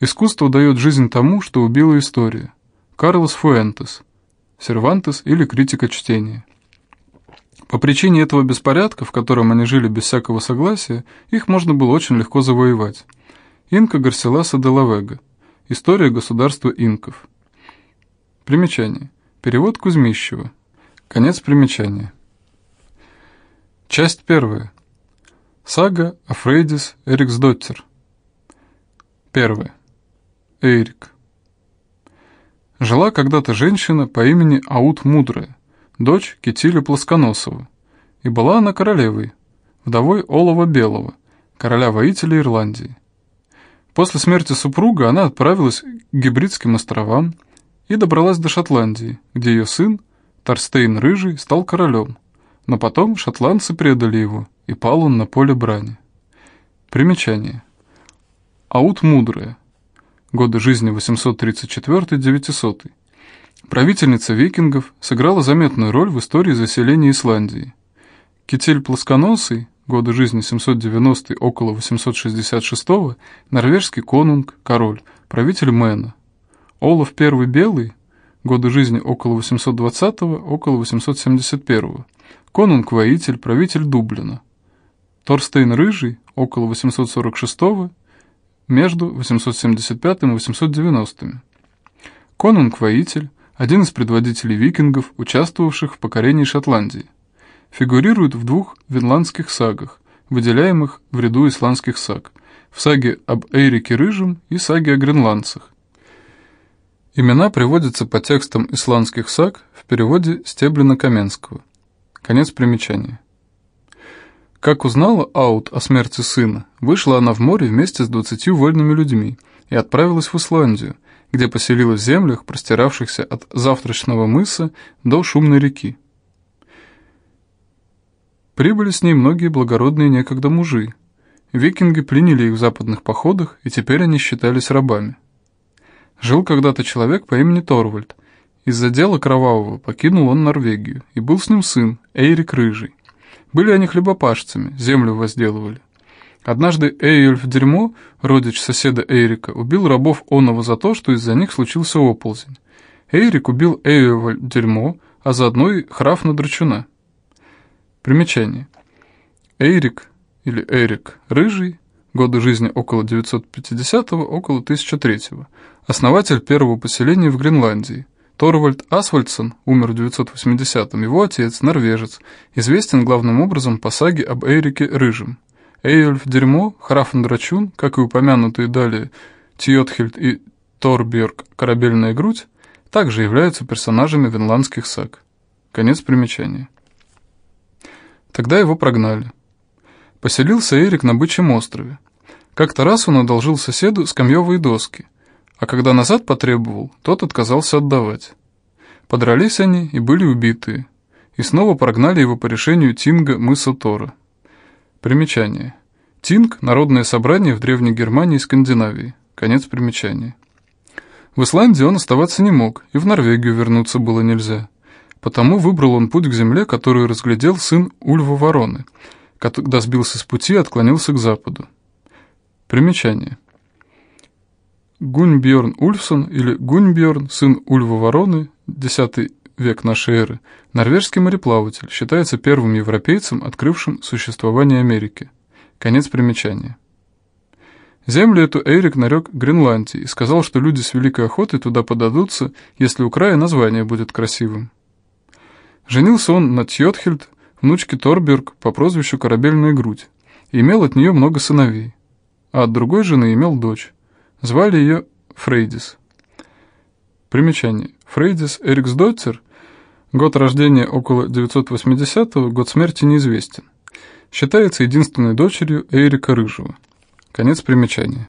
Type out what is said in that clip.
Искусство дает жизнь тому, что убила история. Карлос Фуэнтес. Сервантес или критика чтения. По причине этого беспорядка, в котором они жили без всякого согласия, их можно было очень легко завоевать. Инка Гарселаса де Лавега. История государства инков. Примечание. Перевод Кузьмищева. Конец примечания. Часть первая. Сага о Фрейдис Эриксдоттер. Первое. Эрик. Жила когда-то женщина по имени Аут Мудрая, дочь Китиля Плосконосова, и была она королевой, вдовой Олова Белого, короля-воителя Ирландии. После смерти супруга она отправилась к Гибридским островам и добралась до Шотландии, где ее сын, Торстейн Рыжий, стал королем, но потом шотландцы предали его, и пал он на поле брани. Примечание. Аут Мудрая – годы жизни 834-900. Правительница викингов сыграла заметную роль в истории заселения Исландии. Китель Плосконосый, годы жизни 790 около 866 норвежский конунг, король, правитель Мэна. Олаф I Белый, годы жизни около 820 около 871 конунг-воитель, правитель Дублина. Торстейн Рыжий, около 846 между 875 и 890. Конунг-воитель, один из предводителей викингов, участвовавших в покорении Шотландии, фигурирует в двух винландских сагах, выделяемых в ряду исландских саг, в саге об Эйрике Рыжем и саге о гренландцах. Имена приводятся по текстам исландских саг в переводе Стеблина Каменского. Конец примечания. Как узнала Аут о смерти сына, вышла она в море вместе с двадцатью вольными людьми и отправилась в Исландию, где поселилась в землях, простиравшихся от завтрашнего мыса до шумной реки. Прибыли с ней многие благородные некогда мужи. Викинги пленили их в западных походах, и теперь они считались рабами. Жил когда-то человек по имени Торвальд. Из-за дела кровавого покинул он Норвегию, и был с ним сын, Эйрик Рыжий. Были они хлебопашцами, землю возделывали. Однажды Эйольф Дерьмо, родич соседа Эйрика, убил рабов Онова за то, что из-за них случился оползень. Эйрик убил Эйольфа Дерьмо, а заодно и Храфна Драчуна. Примечание. Эйрик или Эрик Рыжий, годы жизни около 950-го, около 1003-го, основатель первого поселения в Гренландии – Торвальд Асвальдсон умер в 980-м, его отец, норвежец, известен главным образом по саге об Эрике Рыжем. Эйольф Дерьмо, Храфен Драчун, как и упомянутые далее Тьотхельд и Торберг Корабельная грудь, также являются персонажами винландских саг. Конец примечания. Тогда его прогнали. Поселился Эрик на Бычьем острове. Как-то раз он одолжил соседу скамьевые доски – а когда назад потребовал, тот отказался отдавать. Подрались они и были убиты, и снова прогнали его по решению Тинга мыса Тора. Примечание. Тинг – народное собрание в Древней Германии и Скандинавии. Конец примечания. В Исландии он оставаться не мог, и в Норвегию вернуться было нельзя. Потому выбрал он путь к земле, которую разглядел сын Ульва Вороны, когда сбился с пути и отклонился к западу. Примечание. Гуньбjörn Ульфсон или Гуньбjörn, сын Ульва Вороны, X век нашей эры, норвежский мореплаватель, считается первым европейцем, открывшим существование Америки. Конец примечания. Землю эту Эрик нарек Гренландии и сказал, что люди с великой охотой туда подадутся, если у края название будет красивым. Женился он на Тьотхельд, внучке Торберг по прозвищу Корабельная грудь, и имел от нее много сыновей, а от другой жены имел дочь. Звали ее Фрейдис. Примечание. Фрейдис Эриксдоттер, год рождения около 980-го, год смерти неизвестен. Считается единственной дочерью Эрика Рыжего. Конец примечания.